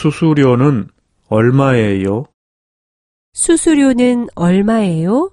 수수료는 얼마예요? 수수료는 얼마예요?